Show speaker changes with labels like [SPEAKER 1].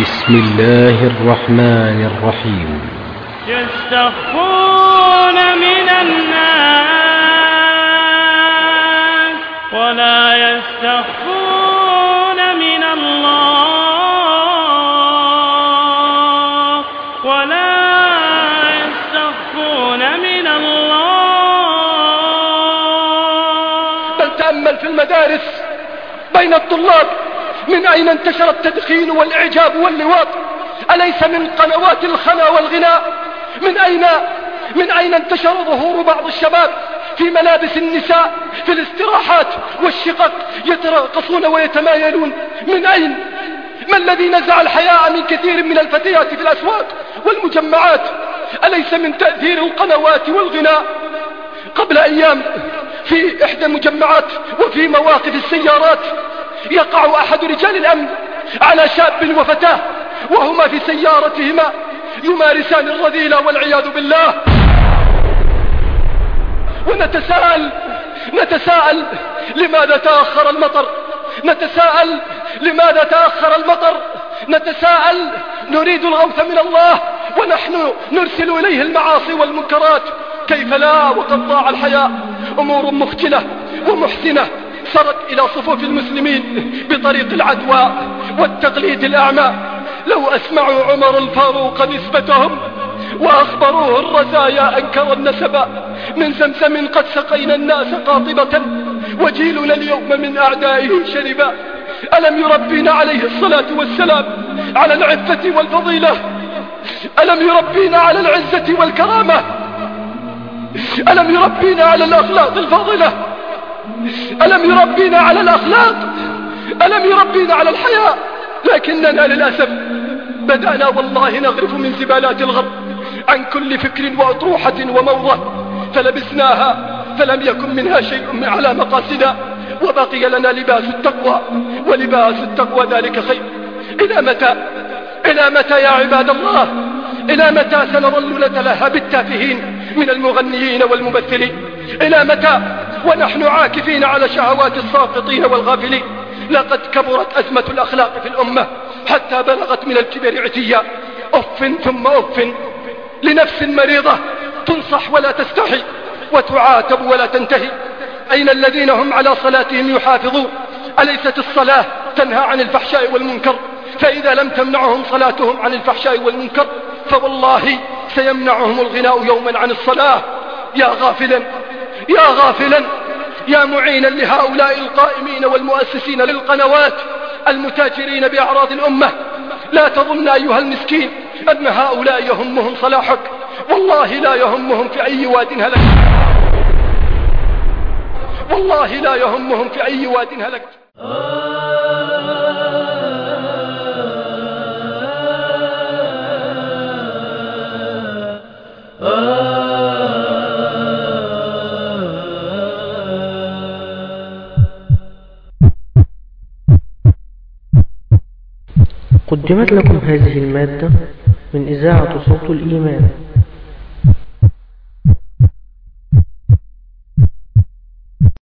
[SPEAKER 1] بسم الله الرحمن الرحيم
[SPEAKER 2] يستخفون من الناس ولا يستخفون من الله ولا يستخفون من الله.
[SPEAKER 3] بل تأمل في المدارس بين الطلاب. من أين انتشر التدخين والإعجاب واللواط؟ أليس من قنوات الخنا والغناء؟ من أين من أين انتشر ظهور بعض الشباب في ملابس النساء في الاستراحات والشقق يتراقصون ويتمايلون؟ من أين؟ ما الذي نزع الحياء من كثير من الفتيات في الأسواق والمجمعات؟ أليس من تأثير القنوات والغناء؟ قبل أيام في إحدى المجمعات وفي مواقف السيارات يقع أحد رجال الأمن على شاب وفتاة وهما في سيارتهما يمارسان الرذيلة والعياذ بالله. ونتساءل نتساءل لماذا تأخر المطر؟ نتساءل لماذا تأخر المطر؟ نتساءل نريد الغوث من الله ونحن نرسل إليه المعاصي والمنكرات. كيف لا وقد ضاع الحياء؟ أمور مخجلة ومحسنة سرت إلى صفوف المسلمين بطريق العدوى والتقليد الأعمى. لو أسمعوا عمر الفاروق نسبتهم وأخبروه الرزايا أنكر النسب من زمزم قد سقينا الناس قاطبة وجيلنا اليوم من أعدائه شربا. ألم يربينا عليه الصلاة والسلام على العفة والفضيلة؟ ألم يربينا على العزة والكرامة؟ ألم يربينا على الأخلاق الفاضلة؟ ألم يربينا على الأخلاق؟ ألم يربينا على الحياء لكننا للأسف بدأنا والله نغرف من زبالات الغرب عن كل فكر وأطروحة وموضة فلبسناها فلم يكن منها شيء على مقاصدنا وبقي لنا لباس التقوى ولباس التقوى ذلك خير. إلى متى؟ إلى متى يا عباد الله؟ إلى متى سنظل نتلهى بالتافهين؟ من المغنيين والممثلين. إلى متى؟ ونحن عاكفين على شهوات الساقطين والغافلين. لقد كبرت أزمة الأخلاق في الأمة حتى بلغت من الكبر عتيا. أف ثم أف. لنفس مريضة تنصح ولا تستحي وتعاتب ولا تنتهي. أين الذين هم على صلاتهم يحافظون؟ أليست الصلاة تنهى عن الفحشاء والمنكر؟ فإذا لم تمنعهم صلاتهم عن الفحشاء والمنكر فوالله سيمنعهم الغناء يوما عن الصلاة. يا غافلا يا غافلا يا معينا لهؤلاء القائمين والمؤسسين للقنوات المتاجرين بأعراض الأمة. لا تظن أيها المسكين أن هؤلاء يهمهم صلاحك. والله لا يهمهم في أي واد هلكت والله لا يهمهم في أي واد هلكت
[SPEAKER 4] قدمت لكم هذه المادة من إذاعة صوت الإيمان.